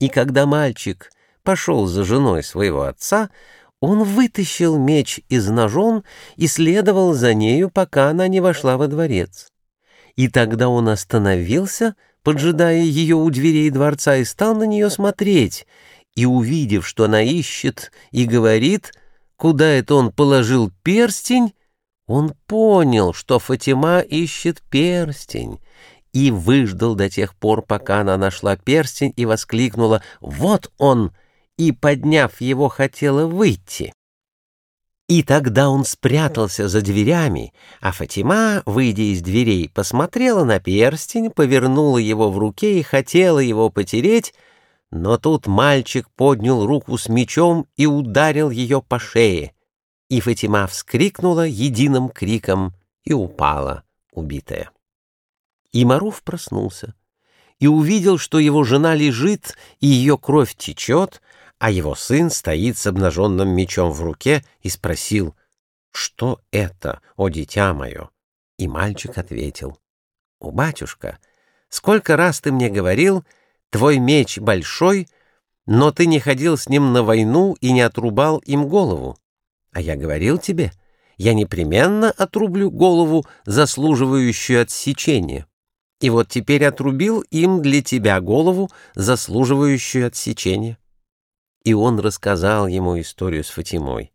И когда мальчик пошел за женой своего отца, он вытащил меч из ножон и следовал за нею, пока она не вошла во дворец. И тогда он остановился, поджидая ее у дверей дворца, и стал на нее смотреть, и, увидев, что она ищет и говорит, куда это он положил перстень, он понял, что Фатима ищет перстень, и выждал до тех пор, пока она нашла перстень и воскликнула «Вот он!» и, подняв его, хотела выйти. И тогда он спрятался за дверями, а Фатима, выйдя из дверей, посмотрела на перстень, повернула его в руке и хотела его потереть, но тут мальчик поднял руку с мечом и ударил ее по шее. И Фатима вскрикнула единым криком и упала, убитая. И Маруф проснулся и увидел, что его жена лежит, и ее кровь течет, а его сын стоит с обнаженным мечом в руке и спросил, «Что это, о дитя мое?» И мальчик ответил, «О, батюшка, сколько раз ты мне говорил, твой меч большой, но ты не ходил с ним на войну и не отрубал им голову. А я говорил тебе, я непременно отрублю голову, заслуживающую отсечения. И вот теперь отрубил им для тебя голову, заслуживающую отсечения. И он рассказал ему историю с Фатимой.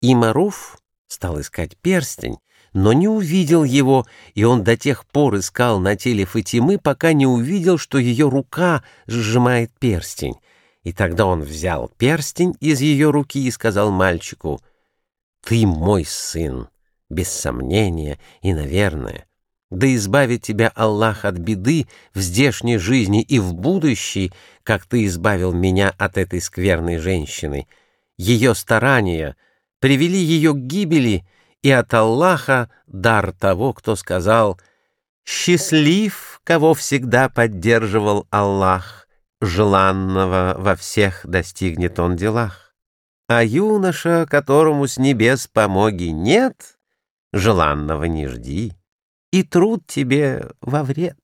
И Маруф стал искать перстень, но не увидел его, и он до тех пор искал на теле Фатимы, пока не увидел, что ее рука сжимает перстень. И тогда он взял перстень из ее руки и сказал мальчику, «Ты мой сын, без сомнения и наверное. Да избавит тебя Аллах от беды в здешней жизни и в будущей, как ты избавил меня от этой скверной женщины. Ее старания привели ее к гибели, и от Аллаха дар того, кто сказал «Счастлив, кого всегда поддерживал Аллах, желанного во всех достигнет он делах. А юноша, которому с небес помоги нет, желанного не жди» и труд тебе во вред.